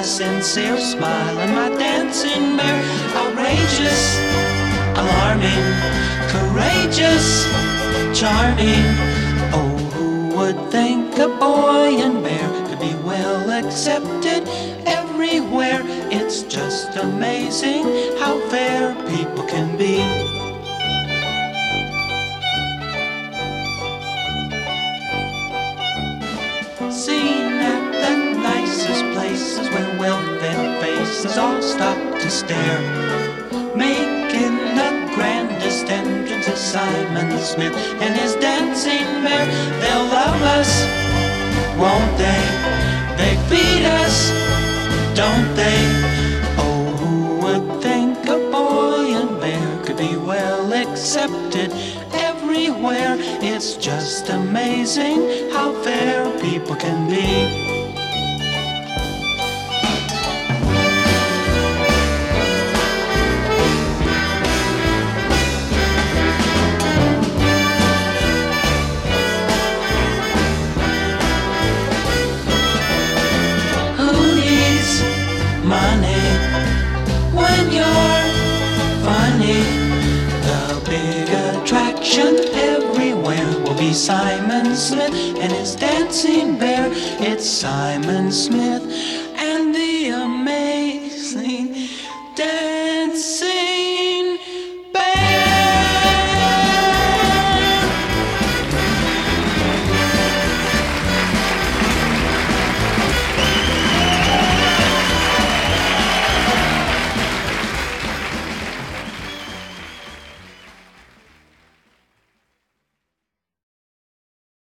my sincere smile and my dancing bear. Outrageous, alarming, courageous, charming. Oh, who would think a boy and bear could be well accepted everywhere? It's just amazing how fair people can be. Seen stare. Making the grandest entrance is Simon Smith and his dancing bear. They'll love us, won't they? They feed us, don't they? Oh, who would think a boy and bear could be well accepted everywhere? It's just amazing how fair people can be. Attraction everywhere will be Simon Smith and his dancing bear. It's Simon Smith